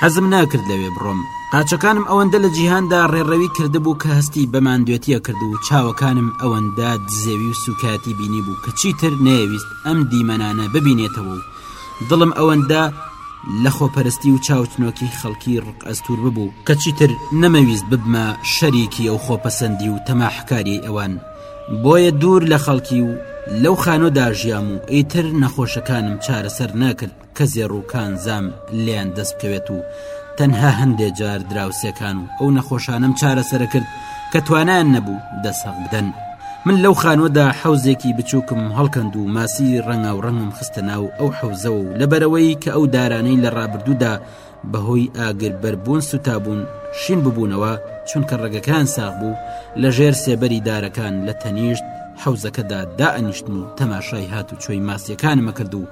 حەزم ناکرد لەوێ بڕۆم قاچەکانم ئەوەندە لە جیهاندا ڕێڕەوی کردبوو کە هەستی بەماندوێتیە کرد و چاوەکانم ئەوەندە دزێوی و سوکایەتی بینی بوو کە چیتر نەیەویست ئەم دیمەنانە ببینێتەوە و دڵم ئەوەندە لە خۆپەرستی و چاوچنۆکی خەڵکی ڕق ئەستور ببوو کە چیتر نەمەویست ببمە شەریکی ئەو خۆپەسەندی و تەماحکاریەی ئەوان بۆیە دوور لە خەڵکی و لەو خانوەدا ژیام و ئیتر نەخۆشەکانم چارەسەر ناکرد کەزێڕ و کانزام لێیان دەست بکەوێت و تەنها هەندێ جار دراوسێکان و ئەو نەخۆشانم چارەسەرە کرد کە توانیان نەبوو دەسەق بدەن من لەو خانوەدا حەوزێکی بچووکم هەڵکەند و ماسی ڕەنگاو ڕەنگم خستە ناو ئەو حەوزەوە و لەبەرەوەی کە ئەو دارانەی لە ڕابردوودا بەهۆی ئاگر بەربوون سوتابوون شین ببوونەوە چونکە ڕێگەکان ساغ بوو لە ژێر سێبەری دارەکان لە تەنیشت حەوزەکەدا دائەنیشتن و تەماشای هات و چۆی ماسیەکانمە کرد و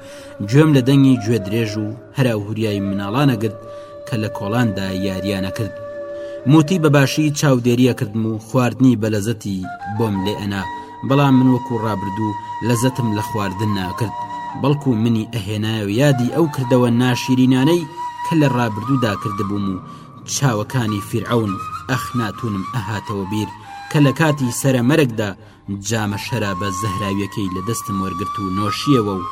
گوێم لە دەنگی گوێ درێژ و هەراوهوریایی مناڵانە گرت کە لە کۆڵاندا یاریانە کرد موتی بەباشی چاودێریە کردم و خواردنی بەلەزەتی بۆم لێ ئەنا بەڵام من وەکو ڕابردوو لەزەتم لە خواردن ناکرد بەڵکو منی ئەهێنایە و یادی ئەو کردەوە ناشیرینانەی کە لە ڕابردوودا کردبووم و چاوەکانی فیرعەون ئەخناتونم ئەهاتەوە بیر کە لە کاتی سەرە مەرگدا جامە شەرابە زەهراویەکەی لە دەستم وەرگرت و نۆشیەوە و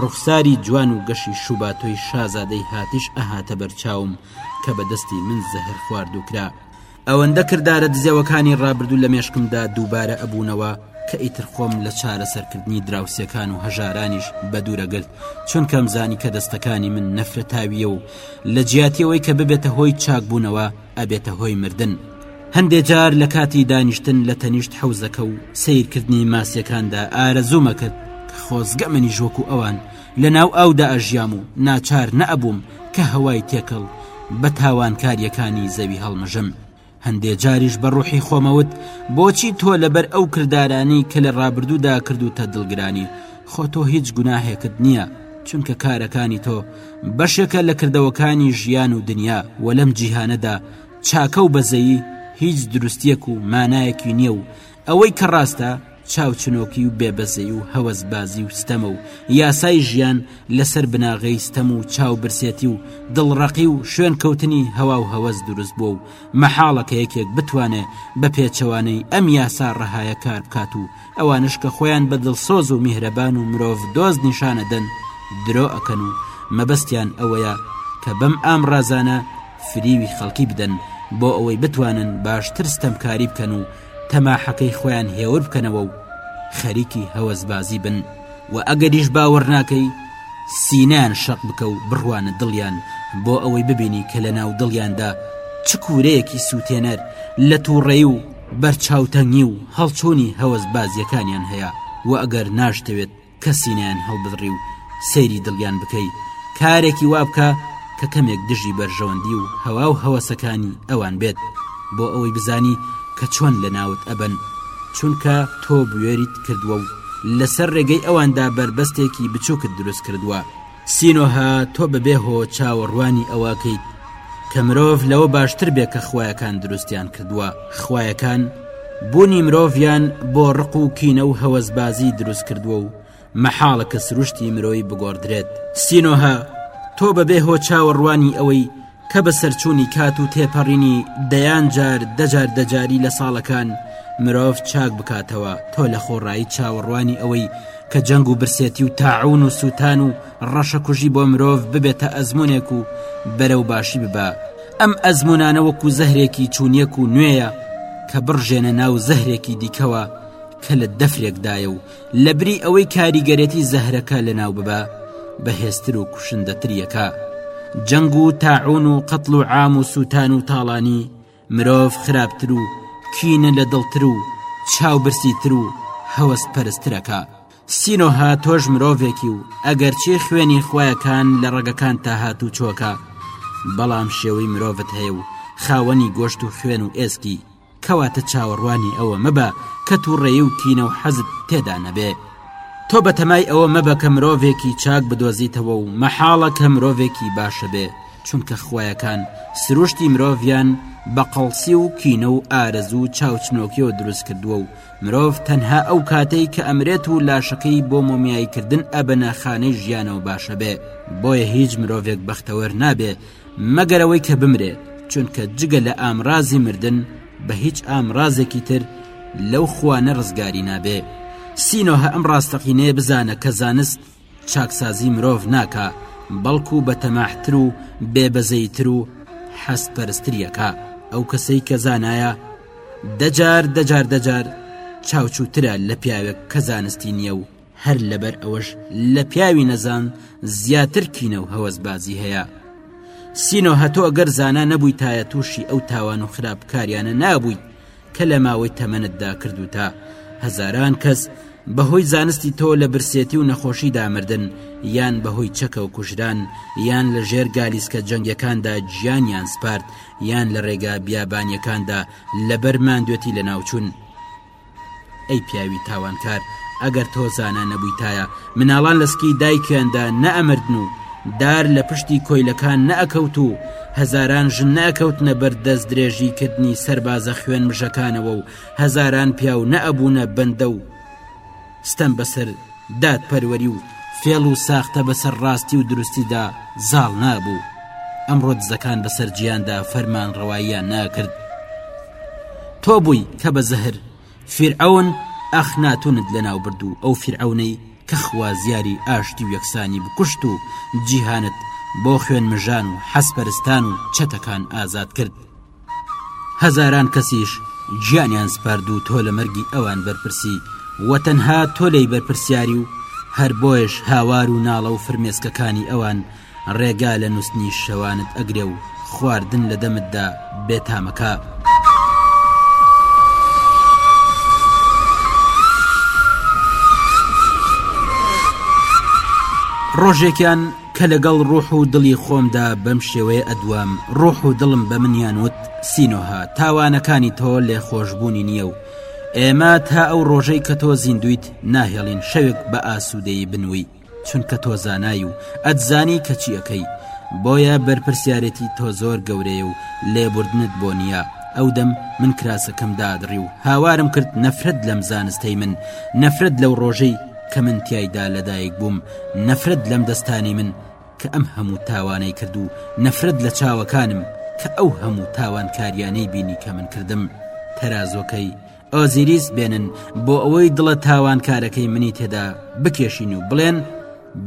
ڕوخساری جوان و گەشی شوباتۆی شازادەی هاتیش ئەهاتە بەرچاوم کە بە دەستی من زەهر خواردوکرا ئەوەندە کردارە دزێوەکانی ڕابردوو لە مێشکمدا دووبارە ئەبوونەوە کە ئیتر خۆم لە چارەسەرکردنی دراوسێکان و هەژارانیش بە دوورەگرت چونکەم زانی کە دەستەکانی من نەفرەتاویە و لە جیاتیەوەی کە ببێتە هۆی چاکبوونەوە ئەبێتە هۆی مردن. هەندێ جار لە کاتی دانیشتن لە تەنیشت حەوزەکە و سیرکردنی ماسیەکاندا ئارەزوومە کرد خۆزگە منیش وەکو ئەوان لە ناو ئاودا ئەژیام و ناچار نەئەبووم کە هەوای تێکەڵ بە تاوانکاریەکانی زەوی هەڵمژم هەندێ جاریش بە ڕوحی خۆمەوت بۆچی تۆ لەبەر ئەو کردارانی کە لە ڕابردوودا کردوتە دڵگرانی خۆ تۆ هیچ گوناهێکت نییە چونکە کارەکانی تۆ بەشێکە لە کردەوەکانی ژیان و دنیا و لەم جیهانەدا چاکە و بەزەیی هیچ دروستیەک و مانایەکی نییە و ئەوەی کە ڕاستە چاوچنۆکی و بێبەزەی و هەوەزبازی و ستەمە و یاسای ژیان لەسەر بناغەی ستەم و چاوبرسێتی و دڵڕەقی و شوێن کەوتنی هەوا و هەوەز دروست بووە و مەحاڵە کە یەکێک بتوانێ بە پێچەوانەی ئەم یاسا ڕەهایە کار بکات و ئەوانش کە خۆیان بە دڵسۆز و میهرەبان و مرۆڤ دۆست نیشانەدەن درۆ ئەکەن و مەبەستیان ئەوەیە کە بەم ئامڕازانە فریوی خەڵکی بدەن بۆ ئەوەی بتوانن باشتر ستەمکاری بکەن و تەماحەکەی خۆیان هێور بکەنەوە و خەریکی هەوەزبازی بن و ئەگەریش باوەڕ ناکەی سینیان شەق بکە و بڕوانە دڵیان بۆ ئەوەی ببینی کە لە ناو دڵیاندا چ کوورەیەکی سووتێنەر لە تووڕێی و بەرچاوتەنگی و هەڵچوونی هەوەزبازیەکانیان هەیە و ئەگەر ناشتەوێت کەسی نەیان هەڵبدڕی و سەیری دڵیان بکەی کارێکی وابکە کە کەمێک دژی بەرژەوەندی و هەوا و هەوەسەکانی ئەوان بێت بۆ ئەوەی بزانی کە چۆن لە ناوت ئەبەن چونکە تۆ بوێریت کردووە و لەسەر ڕێگەی ئەواندا بەربەستێکی بچووکت دروست کردووە سینۆهە تۆ بەبێ هۆ چاوەڕوانی ئەوەکەیت کە مرۆڤ لەوە باشتر بێ کە خویەکان دروستیان کردووە خویەکان بوونی مرۆڤیان بۆ ڕق و کینە و هەوەزبازی دروست کردووە و مەحاڵە کە سروشتی مرۆی بگۆڕدرێت سینۆهە تۆ بەبێ هۆ چاوەڕوانی ئەوەی کە بە سەرچوونی کات و تێپەڕینی دەیان جار دەجار دەجاری لە ساڵەکان مرۆڤ چاک بکاتەوە تۆ لە خۆڕایی چاوەڕوانی ئەوەی کە جەنگ و برسێتی و تاعون و سووتان و ڕەشە کوژی بۆ مرۆڤ ببێتە ئەزمونێک و بەرەو باشی ببە ئەم ئەزمونانە وەکو زەهرێکی چوونیەک و نوێیە کە بڕژێنە ناو زەهرێکی دیکەوە کە لە دەفرێکدایە و لە بری ئەوەی کاریگەرێتی زەهرەکە لە ناو ببە بەهێزتر و کوشندەتریەکە جەنگ و تاعون و قەتڵ و عام و سووتان و تاڵانی مرۆڤ خراپتر و کینە لە دڵتر و چاو برسی تر و هەوەست پەرسترەکە سینۆها تۆش مرۆڤێکی و ئەگەر چی خوێنی خویەکان لە ڕەگەکان تا هات و چۆکە بەڵام شێوەی مرۆڤت هەیە و خاوەنی گۆشت و خوێن و ئێسکی کەواتە چاوەڕوانی ئەوە مەبە کە تووڕەیی و کینە و حەزت تێدا نەبێ تۆ بەتەمای ئەوە مەبە کە مرۆڤێکی چاک بدۆزیتەوە و مەحاڵە کە مرۆڤێکی باشە بێ چونکە خوایەکان سروشتی مرۆڤیان بە قەڵسی و کینە و ئارەزوو و چاوچنۆکیەوە دروست کردووە و مرۆڤ تەنها ئەو کاتەی کە ئەمرێت و لاشەکەی بۆ مۆمیاییکردن ئەبەنە خانەی ژیانەوە باشە بێ بۆیە هیچ مرۆڤێک بەختەوەر نابێ مەگەر ئەوەی کە بمرێت چونکە جگە لە ئامرازی مردن بە هیچ ئامرازێکی تر لەو خوانە ڕزگاری نابێ سینۆهە ئەم ڕاستەقینەیە بزانە کە زانست چاکسازی مرۆڤ ناکا بەڵکو بە تەماحتر و بێبەزەیتر و حەست پەرستریەکە ئەو کەسەی کە زانایە دەجار دەجار دەجار چاوچووترە لە پیاوێک کە زانستی نییە و هەر لەبەر ئەوەش لە پیاوی نەزان زیاتر کینە و هەوەزبازی هەیە سینۆ هەتۆ ئەگەر زانا نەبووی تایە تووشی ئەو تاوان و خراپکاریانە نابوویت کە لە ماوەی تەمەنتدا کردوتە هەزاران کەس بەهۆی زانستی تۆ لە برسێتی و نەخۆشی دامردن یان بەهۆی چەکە و کوژران یان لە ژێر گالیسکە جەنگەکاندا گیانیان سپارد یان لە ڕێگا بیابانیەکاندا لەبەر ماندوێتی لە ناوچوون ئەی پیاوی تاوانکار ئەگەر تۆ زانا نەبوویتایە مناڵان لە سکی دایکیاندا نەئەمردن و دار لە پشتی کۆیلەکان نەئەکەوت و هەزاران ژن نەکەوتنە بەر دەست درێژی کردنی سەربازە خوێن مژەکانەوە و هەزاران پیاو نەئەبوونە بەندە و ستەم بەسەر دادپەروەری و فێڵ و ساختە بەسەر ڕاستی و دروستیدا زاڵ نابوو ئەمڕۆ دزەکان بەسەر جیاندا فەرمان ڕەواییان ناکرد تۆ بووی کە بە زەهر فیرعون ئەخناتونت لەناو برد و ئەو فیرعونەی کە خوازیاری ئاشتی و یەکسانی بکوشت و جیهانت بۆ خوێن مژان و حەسپەرستان و چەتەکان ئازاد کرد هەزاران کەسیش گیانیان سپاردوو تۆ لە مەرگی ئەوان بەرپرسی وە تەنها تۆ لێی بەرپرسیاری و هەر بۆیەش هاوار و ناڵە و فرمێسکەکانی ئەوان ڕێگا لە نوستنی شەوانت ئەگرێ و خواردن لە دەمتدا بێتامەکا. ڕۆژێکیان کە لەگەڵ ڕوح و دڵی خۆمدا بەم شێوەیە ئەدوام ڕوح و دڵم بە منیان وت سینۆها تاوانەکانی تۆ لێ خۆشببوونی نییە و ئێمە تا ئەو ڕۆژەی کە تۆ زیندویت ناهێڵین شەوێک بە ئاسوودەی بنووی چونکە تۆ زانای و ئەتزانی کە چیەکەی بۆیە بەرپرسیارەتی تۆ زۆر گەورەیە و لێبوردنت بۆ نییە ئەو دەم من کراسەکەم دادڕی و هاوارم کرد نەفرەت لەم زانستەی من نەفرەت لەو ڕۆژەی کە من تیایدا لەدایک بووم نەفرەت لەم دەستانی من کە ئەم هەموو تاوانەی کرد و نەفرەت لە چاوەکانم کە ئەو هەموو تاوانکاریانەی بینی کە من کردم تەرازۆکەی ئۆزیریس بێنن بۆ ئەوەی دڵە تاوانکارەکەی منی تێدا بکێشین و بڵێن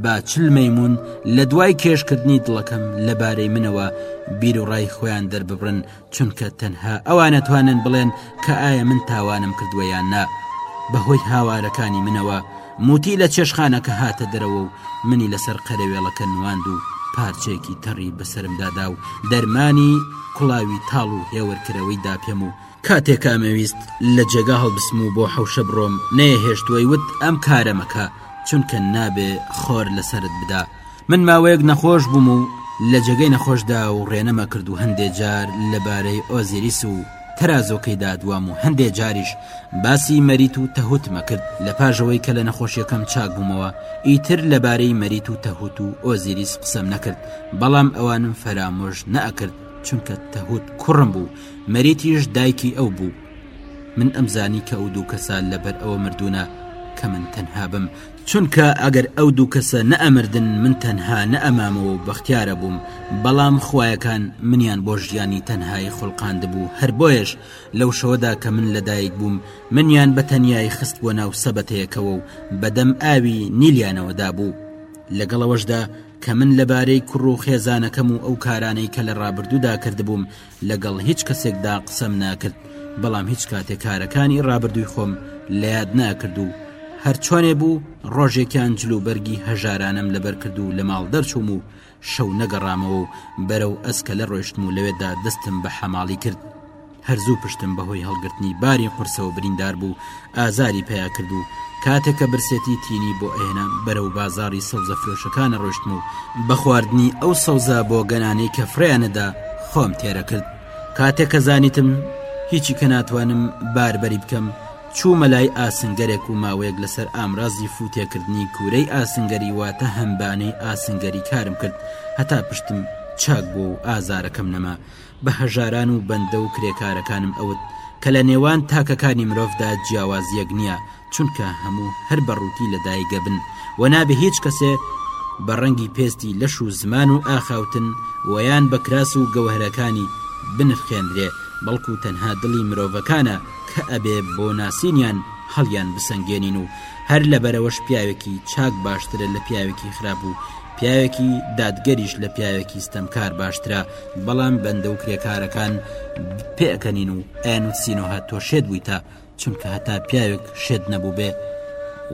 با چل مەمون لە دوای کێشکردنی دڵەکەم لەبارەی منەوە بیرو ڕای خۆیان دەرببرن چونکە تەنها ئەوانەتوانن بڵێن کە ئایا من تاوانم کردووە یان نا بەهۆی هاوارەکانی منەوە موتی لە چێشخانەکە هاتە دەرەوە و منی لەسەر قەرەوێڵەکە نواند و پارچەیەکی تەڕی بەسرمدادا و دەرمانی کوڵاوی تاڵ و هێورکرەوەی دا پێم و کاتێک ئەمەویست لە جێگا هەڵبسم و بۆ حەوشە بڕۆم نەیەهێشتووەی وت ئەم کارەمەکە چونکە نابێ خۆر لەسرت بدا من ماوەیەک نەخۆش بووم و لە جێگەی نەخۆشدا و ڕێنەمە کرد و هەندێ جار لەبارەی ئۆزیریس و تەرازۆکەی دادوام و هەندێ جاریش باسی مەریت و تەهوتمە کرد لە پاژەوەی کە لە نەخۆشیەکەم چاک بوومەوە ئیتر لەبارەی مەریت و تەهوت و ئۆزیریس قسەم نەکرد بەڵام ئەوانم فەرامۆش نەئەکرد چونکە تەهوت کوڕم بوو مەریتیش دایکی ئەو بوو من ئەمزانی کە ئەو دوو کەسە لەبەر ئەوە مردوونە کە من تەنها بم چونکە ئەگەر ئەو دوو کەسە نەئەمردن من تەنها نەئەمامەوە و بەختیار ئەبووم، بەڵام خوایەکان منیان بۆ ژیانی تەنهایی خوڵقاندبوو، هەر بۆیەش لەو شەوەدا کە من لەدایک بووم منیان بە تەنیایی خستبووە ناو سەبەتەیەکەوە و بەدەم ئاوی نیلیانەوە دابوو، لەگەڵ ئەوەشدا کە من لەبارەی کوڕ و خێزانەکەم و ئەو کارانەی کە لە ڕابردوودا کردبووم، لەگەڵ هیچ کەسێکدا قسەم ناکرد بەڵام هیچ کاتێک کارەکانی ڕابردووی خۆم لە یاد ناکرد و هەرچوانێ بوو ڕۆژێکیان جلوبەرگی هەژارانم لەبەر کرد و لە ماڵ دەرچووم و شەو نەگەڕامەوە و بەرەو ئەسکە لە ڕۆشتم و لەوێدا دەستم بە حەماڵی کرد هەرزوو پشتم بەهۆی هەڵگرتنی باری قورسەوە بریندار بوو ئازاری پیا کرد و کاتێک کە برسێتی تینی بۆ ئەهێنا بەرەو بازاری سەوزە فرۆشەکانە ڕۆشتم و بە خواردنی ئەو سەوزە بۆ گەنانەی کە فرەیانەدا خۆم تێرە کرد کاتێک کە زانیتم هیچی کە ناتوانم باربەری بکەم چوومە لای ئاسنگەرێک و ماوەیەک لەسەر ئامرازی فوتێکردنی گورەی ئاسنگەری واتە هەمبانەی ئاسنگەری کارم کرد هەتا پشتم چاک بوو و ئازارەکەم نەما بە هەژاران و بەندە و کرێکارەکانم ئەوت کە لە نێوان تاکەکانی مرۆڤدا جیاوازیەک نییە چونکە هەموو هەر بە ڕووتی لە دایگە بن و نابێ هیچ کەسێ بە ڕەنگی پێستی لەش و زمان و ئاخاوتن وەیان بە کراس و گەوهرەکانی بنرخێندرێ بەڵکو تەنها دڵی مرۆڤەکانە کە ئەبێ بۆ ناسینیان هەڵیان بسەنگێنین و هەر لەبەرەوەش پیاوێکی چاک باشترە لە پیاوێکی خراپ و پیاوێکی دادگەریش لە پیاوێکی ستەمکار باشترە بەڵام بەندە و کرێکارەکان پێکەنین و ئەنووسینەوە تۆ شێت بوویتە چونکە هەتا پیاوێک شێت نەبوو بێ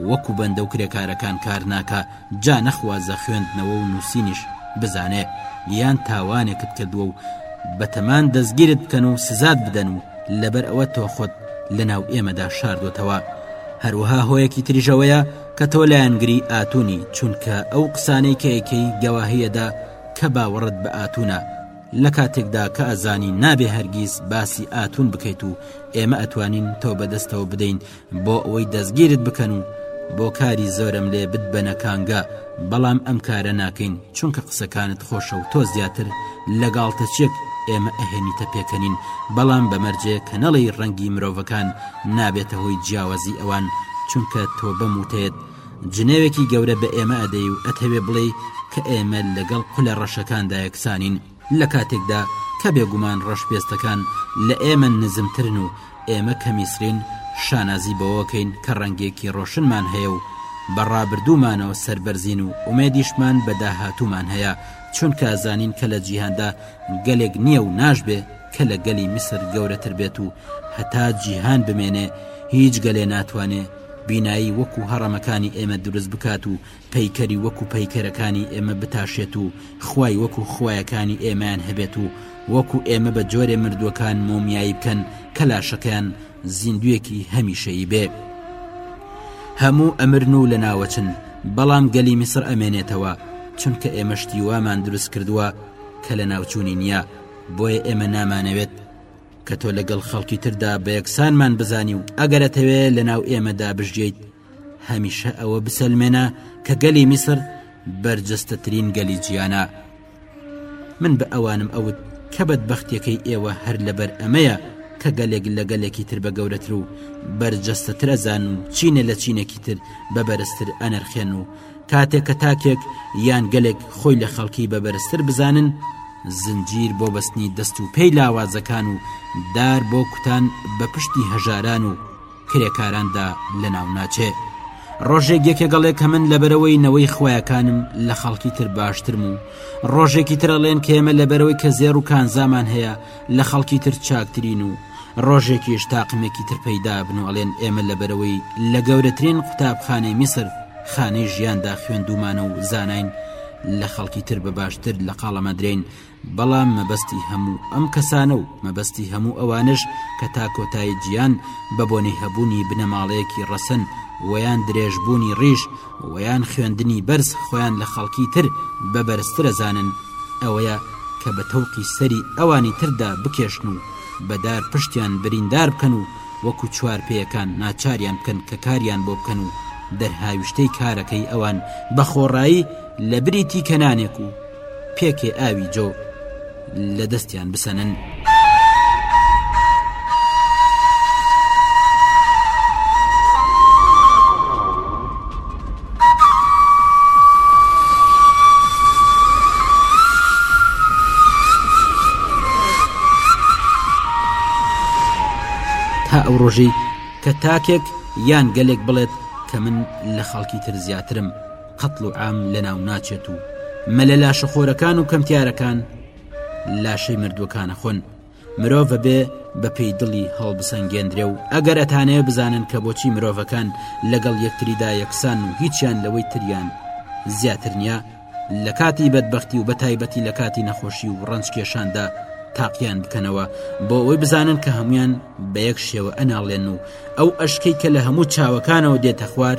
وەکو بەندە و کرێکارەکان کار ناکە جا نەخوازە خوێندنەوە و نووسینیش بزانێ یان تاوانێکت کردووە و بەتەمان دەستگیرت بکەن و سزاد بدەن و لەبەر ئەوە تۆ خۆت لە ناو ئێمەدا شاردۆتەوە هەروەها هۆیەکی تریژەوەیە کە تۆ لایەنگری ئاتونی چونکە ئەو قسانەی کە ئەیکەی گەواهی ئەدا کە باوەڕت بە ئاتونە لە کاتێکدا کە ئەزانی نابێ هەرگیز باسی ئاتون بکەیت و ئێمە ئەتوانین تۆ بەدەستەوە بدەین بۆ ئەوەی دەستگیرت بکەن و بۆ کاری زۆرەملێ بتبەنە کانگا بەڵام ئەم کارە ناکەین چونکە قسەکانت خۆشە و تۆ زیاتر لە گاڵتەچیەک ئێمە ئەهێنیتە پێکەنین بەڵام بە مەرجێ کە نەڵێی ڕەنگی مرۆڤەکان نابێتە هۆی جیاوازی ئەوان چونکە تۆ بەم وتەیەت جنێوێکی گەورە بە ئێمە ئەدەی و ئەتەوێ بڵێ کە ئێمە لەگەڵ قولە ڕەشەکاندا یەکسانین لە کاتێکدا کە بێگومان ڕەشپێستەکان لە ئێمە نزمترن و ئێمە کە میسرین شانازی بەوەکەین کە ڕەنگێکی ڕۆشنمان هەیە و بە ڕابردوومانەوە سەربەرزین و ئومێدیشمان بە داهاتوومان هەیە چونکە ئەزانین کە لە جیهاندا گەلێک نییە و ناشبێ کە لە گەلی میسر گەورەتر بێت و هەتا جیهان بمێنێ هیچ گەلێ ناتوانێ بینایی وەکو هەڕەمەکانی ئێمە دروست بکات و پەیکەری وەکو پەیکەرەکانی ئێمە بتاشێت و خوای وەکو خویەکانی ئێمەیان هەبێت و وەکو ئێمە بە جۆرێ مردووەکان مۆمیایی بکەن کە لاشەکەیان زیندویەکی هەمیشەیی بێ هەموو ئەمرن و لە ناوەچن بەڵام گەلی میسر ئەمێنێتەوە چونکە ئێمە شتی وامان دروست کردووە کە لە ناوچوونی نییە بۆیە ئێمە نامانەوێت کە تۆ لەگەڵ خەڵکی تردا بە یەکسانمان بزانی و ئەگەرەتەوێ لە ناو ئێمەدا بژیت هەمیشە ئەوە بسەلمێنە کە گەلی میسر بەرجەستەترین گەلی جیانە من بە ئەوانم ئەوت کە بەدبختیەکەی ئێوە هەر لەبەر ئەمەیە کە گەلێک لە گەلێکی تر بە گەورەتر و بەرجەستەترەزان و چینە لە چینێکی تر بە بەرزتر ئەنرخێن و کاتێک کە تاکێک یان گەلێک خۆی لە خەڵکی بە بەرزتر بزانن زنجیر بۆ بەستنی دەست و پێی لاوازەکان و دار بۆ کوتان بە پشتی هەژاران و کرێکاراندا لە ناو ناچێ ڕۆژێک یەکێگەڵێک کە من لەبەرەوەی نەوەی خویەکانم لە خەڵکی تر باشترم و ڕۆژێکی ترەڵێن کێمە لەبەرەوەی کە زێڕ و کانزامان هەیە لە خەڵکی تر چاکترین و ڕۆژێکیش تاقمێکی تر پەیدابن و ئەڵێن ئێمە لەبەرەوەی لە گەورەترین قوتابخانەی میسر خانەی ژیاندا خوێندومانە و زاناین لە خەڵکی تر بە باشتر لە قاڵەمەدرێین بەڵام مەبەستی هەموو ئەم کەسانە و مەبەستی هەموو ئەوانش کە تا کۆتایی گیان بە بۆنەی هەبوونی بنەماڵەیەکی ڕەسەن وەیان درێژبوونی ڕیش وەیان خوێندنی بەرز خۆیان لە خەڵکی تر بە بەرزتر ئەزانن ئەوەیە کە بە تەوقی سەری ئەوانی تردا بکێشن و بە دار پشتیان بریندار بکەن و وەکو چوار پێیەکان ناچاریان بکەن کە کاریان بۆ بکەن و دەرهاویشتەی کارەکەی ئەوان بە خۆڕایی لە بریتی کەنانێک و پێکێ ئاوی جۆ لە دەستیان بسەنن. تا ئەو ڕۆژەی کە تاکێک یان گەلێک بڵێت کە من لە خەڵکی تر زیاترم قەتڵ و عام لەناو ناچێت و مەلە لاشەخۆرەکان و کەمتیارەکان لاشەی مردووەکانە خۆن مرۆڤە بێ بە پێی دڵی هەڵبسەنگێندرێ و ئەگەر ئەتانەیە بزانن کە بۆچی مرۆڤەکان لەگەڵ یەکتریدا یەکسان و هیچیان لەوەی تریان زیاتر نییە لە کاتی بەدبختی و بە تایبەتی لە کاتی نەخۆشی و ڕنج کێشاندا تاقییان بکەنەوە بۆ ئەوەی بزانن کە هەمویان بە یەک شێوە ئەناڵێن و ئەو ئەشکەی کە لە هەموو چاوەکانەوە دێتە خوار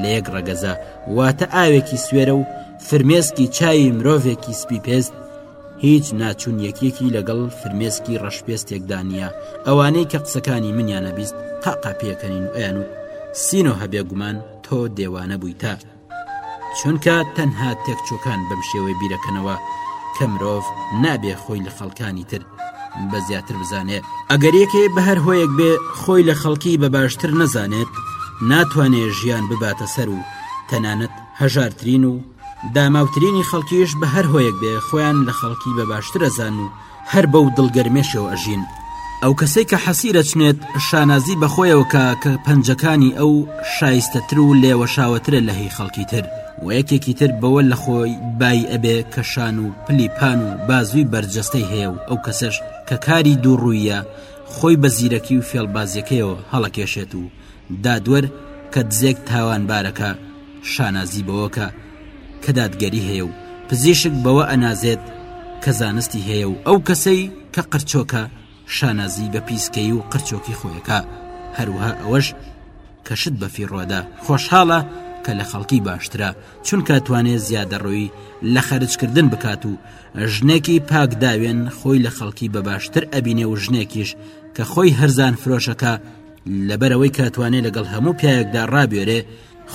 لە یەک ڕەگەزە واتە ئاوێکی سوێرە و فرمێسکی چاوی مرۆڤێکی سپی پێست هیچ ناچون یەکیەکی لەگەڵ فرمێسکی ڕەشپێستێکدا نییە ئەوانەی کە قسەکانی منیانە بیست قاقا پێکەنین و ئەیان و سینۆ هەبێ گومان تۆ دێوانە بوویتە چونکە تەنها تێکچووکان بەم شێوەی بیرەکەنەوە کە مرۆڤ نابێ خۆی لە خەڵکانی تر بە زیاتر بزانێ ئەگەر یەکێ بە هەر هۆیەک بێ خۆی لە خەڵکی بە باشتر نەزانێت ناتوانێ ژیان بباتە سەر و تەنانەت هەژارترین و داماوترینی خەڵکیش بە هەر هۆیەک بێ خۆیان لە خەڵکی بە باشترە زان و هەر بەو دڵ گەرمێشەوە ئەژین. ئەو کەسەی کە حەسیر ئەچنێت شانازی بە خۆیەوە کا کە پەنجەکانی ئەو شایستەتر و لێوەشاوەترە لە هی خەڵکی تر و یەکێکی تر بەوە لە خۆی بایی ئەبێ کە شان و پلی پان و بازووی بەرجەستەی هەیە و ئەو کەسەش کە کاری دووڕوویە خۆی بە زیرەکی و فێڵبازیەکەیەوە هەڵەکێشێت و دادوەر کە دزێک تاوانبارەکە شانازی بەوە کە کە دادگەری هەیە و پزیشک بەوە ئەنازێت کە زانستی هەیە و ئەو کەسەی کە قرچۆکە شانازی بە پیسکەی و قرچۆکی خۆیەکە هەروها ئەوەش کە شت بەفیڕۆدە خۆشحاڵە کە لە خەڵکی باشترە چونکە توانێ زیادەڕۆی لە خەرجکردن بکات و ژنێکی پاکداوێن خۆی لە خەڵکی بە باشتر ئەبینێ و ژنێکیش کە خۆی هەرزان فرۆشەکە لەبەرەوەی کاتوانێ لەگەڵ هەموو پیاەکدا ڕابێرێ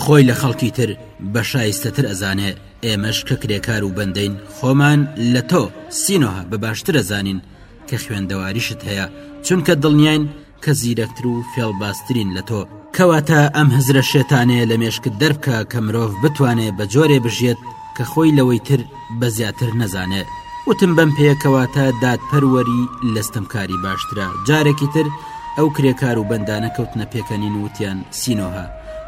خۆی لە خەڵکی تر بە شایستەتر ئەزانێ ئێمەش کە کرێکار و بەندەین خۆمان لە تۆ سینۆهە بە باشترە زانین کە خوێندەواریشت هەیە چونکە دڵنیاین کە زیرەکتر و فێڵبازترین لە تۆ کەواتە ئەم هزرە شێتانەیە لە مێشکت دەربکە کە مرۆڤ بتوانێ بە جۆرێ بژیێت کە خۆی لەوەی تر بە زیاتر نەزانێ وتم بەم پێیە کەواتە دادپەروەری لە ستەمکاری باشترە جارێکی تر ئەو کرێکار و بەندانە کەوتنە پێکەنین وتیان سینۆها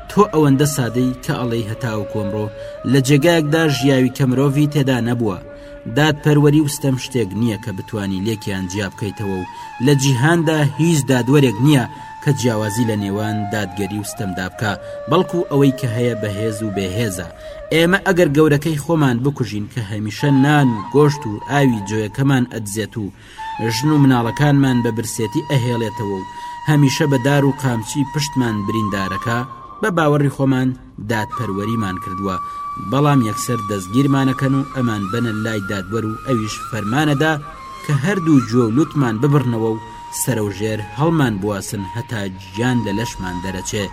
تۆ ئەوەندە سادەی کە ئەڵێی هەتاو کۆمڕۆ لە جێگایەکدا ژیاوی کە مرۆڤی تێدا نەبووە دادپەروەری و ستەم شتێک نییە کە بتانی لێکیان جیا بکەیتەوە و لە جیهاندا هیچ دادوەرێک نییە کە جیاوازی لە نێوان دادگەری و ستەمدا بکا بەڵکو ئەوەی کە هەیە بە هێز و بێ هێزە ئێمە ئەگەر گەورەکەی خۆمان بکوژین کە هەمیشە نان و گۆشت و ئاوی جۆیەکەمان ئەدزێت و ژن و مناڵەکانمان بە برسێتی ئەهێڵێتەوە و هەمیشە بە دار و قامچی پشتمان بریندارەکە بە باوەڕی خۆمان دادپەروەریمان کردووە، بەڵام یەکسەر دەستگیرمانەکەن و ئەمانبەنە لای دادوەر و ئەویش فەرمانەدا کە هەردوو گوێ و لوتمان ببڕنەوە و سەرەوژێر هەڵمانبواسن هەتا گیان لە لەشمان دەرەچێ،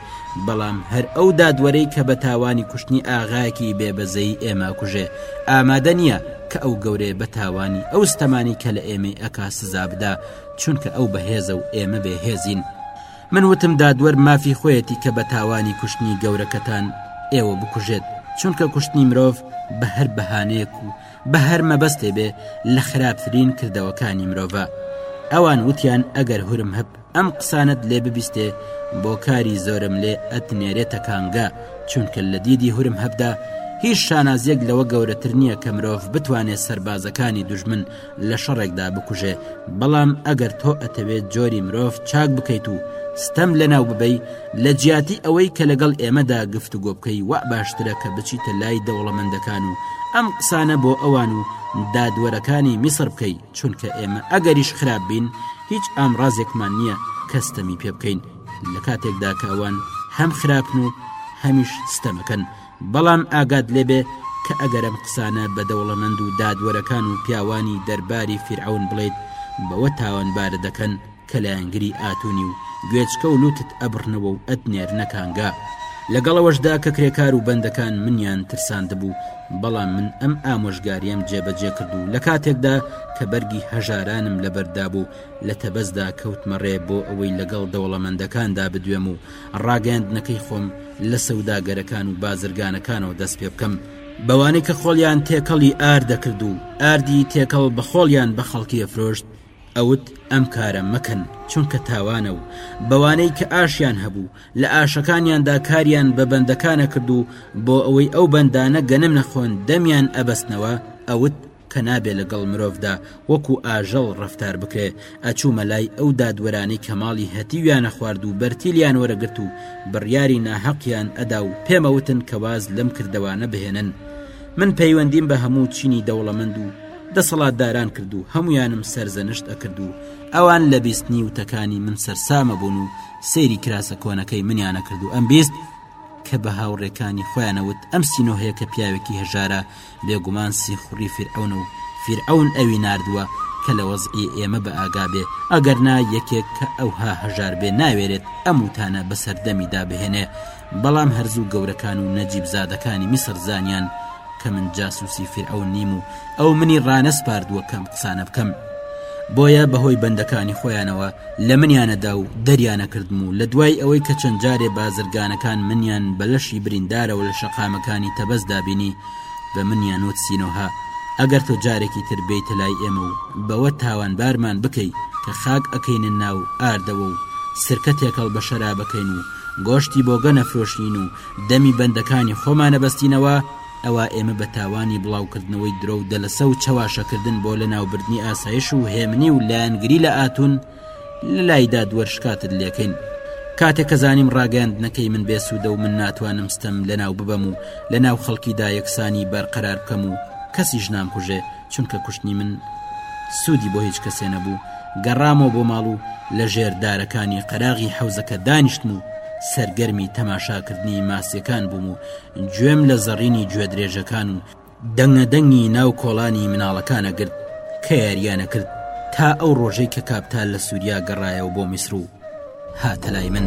بەڵام هەر ئەو دادوەرەی کە بە تاوانی کوشتنی ئاغایەکی بێ بەزەیی ئێمە کوژێ ئامادە نییە کە ئەو گەورەیە بە تاوانی ئەو ستەمانەی کە لە ئێمەی ئەکا سزابدا چونکە ئەو بەهێزە و ئێمە بێ هێزین. من وتم دادوەر مافی خۆیەتی کە بە تاوانی کوشتنی گەورەکەتان ئێوە بکوژێت چونکە کوشتنی مرۆڤ بە هەر بەهانەیەک و بە هەر مەبەستێ بێ لە خراپترین کردەوەکانی مرۆڤە ئەوان وتیان ئەگەر هورم هەب ئەم قسانت لێ ببیستێ بۆ کاری زۆرم لێ ئەتنێرێتە کانگا چونکە لە دیدی هورم هەبدا هیچ شانازیەک لەوە گەورەتر نییە کە مرۆڤ بتوانێت سربازەکانی دژمن لە شەڕێکدا بکوژێ بەڵام ئەگەر تۆ ئەتەوێت جۆری مرۆڤ چاک بکەیت و ستەم لەناو ببەی لە جیاتی ئەوەی کە لەگەڵ ئێمەدا گفت و گۆبکەی وە باشترە کە بچیتە لای دەوڵەمەندەکان و ئەم قسانە بۆ ئەوان و دادوەرەکانی میسر بکەی چونکە ئێمە ئەگەریش خراپ بین هیچ ئامرازێکمان نییە کەستەمی پێ بکەین لە کاتێکدا کە ئەوان هەم خراپن و هەمیش ستەمەکەن بەڵام ئاگات لێ بێ کە ئەگەر ئەم قسانە بە دەوڵەمەند و دادوەرەکان و پیاوانی دەرباری فیرعەون بڵێیت بەوە تاوانبارت دەکەن کە لایەنگری ئاتونی و گوێچکە و لوتت ئەبڕنەوە و ئەتنێرنە کانگا لەگەڵ ئەوەشدا کە کرێکار و بەندەکان منیان ترساندبوو بەڵام من ئەم ئامۆژگاریەم جێبەجێ کرد و لە کاتێکدا کە بەرگی هەژارانم لەبەردابوو لە تەبەزدا کەوتمە ڕێ بۆ ئەوەی لەگەڵ دەوڵەمەندەکاندا بدوێم و ڕاگەیاندنەکەی خۆم لە سەوداگەرەکان و بازرگانەکانەوە دەست پێ بکەم بەوانەی کە خۆڵیان تێکەڵی ئار دەکرد و ئاردی تێکەڵ بە خۆڵیان بە خەڵکی ئەفرۆشت ئەوت ئەم کارە مەکەن چونکە تاوانە و بەوانەی کە ئاشیان هەبوو لە ئاشەکانیاندا کاریان بە بەندەکانە کرد و بۆ ئەوەی ئەو بەندانە گەنم نەخۆن دەمیان ئەبەستنەوە ئەوت کە نابێ لەگەڵ مرۆڤدا وەکو ئاژەڵ ڕەفتار بکرێ، ئەچوومە لای ئەو دادوەرانەی کە ماڵی هەتیویانە خوارد و بەرتیلیان وەرەگرت و بڕیاری ناهەقیان ئەدا و پێمە وتن کە واز لەم کردەوانە بهێنن. من پەیوەندیم بە هەموو چینی دەوڵەمەند و دەسەڵاتداران کرد و هەموویانم سەرزەنشت ئەکرد و ئەوان لە بیستنی وتەکانی من سەرسام ئەبوون و سەیری کراسە کۆنەکەی منیان ئەکرد و ئەمبیست کە بە هاوڕێکانی خۆیان ئەوت ئەم سینۆهەیە کە پیاوێکی هەژارە بێگومان سیخوڕی فیرعەونە و فیرعەون ئەوی ناردووە کە لە وەزعی ئێمە بە ئاگا بێ ئەگەر نا یەکێک کە ئەوها هەژار بێ ناوێرێت ئەم وتانە بەسەردەمیدا بهێنێ بەڵام هەرزوو گەورەکان و نەجیبزادەکانی میسر زانیان کە من جاسوسی فیرعەون نیم و ئەو منی ڕانەسپاردووە کەم قسانە بکەم بۆیە بەهۆی بەندەکانی خۆیانەوە لە منیانەدا و دەریانەکردم و لە دوای ئەوەی کە چەند جارێ بازرگانەکان منیان بە لەشی بریندارەوە لە شەقامەکانی تەبەزدا بینی بە منیان وت سینۆها ئەگەر تۆ جارێکی تر بێیتە لای ئێمە و بەوە تاوانبارمان بکەی کە خاک ئەکەینە ناو ئاردەوە و سرکە تێکەڵ بە شەرابەکەین و گۆشتی بۆگەن ئەفرۆشین و دەمی بەندەکانی خۆمان ئەبەستینەوە ئەوا ئێمە بە تاوانی بڵاوکردنەوەی درۆ و دەلەسە و چەواشەکردن بۆ لە ناوبردنی ئاسایش و هێمنی و لایەنگری لە ئاتون لە لای دادوەر شکاتت لەکەین کاتێک کە زانیم ڕاگەاندنەکەی من بێسوودە و من ناتوانم ستەم لە ناو ببەم و لە ناو خەڵکیدا یەکسانی بەرقەرار بکەم و کەسیش نامکوژێ چونکە کوشتنی من سوودی بۆ هیچ کەسێ نەبوو گەڕامەوە بۆ ماڵ و لە ژێر دارەکانی قەراغی حەوزەکە دانیشتم و سەرگەرمی تەماشاکردنی ماسیەکان بووم و گوێم لە زەڕینی گوێدرێژەکان و دەنگەدەنگی ناو کۆڵانی مناڵەکان ئەگرت کە یاریان ئەکرد تا ئەو ڕۆژەی کە کاپتال لە سووریا گەڕایەوە بۆ میسر و هاتە لای من.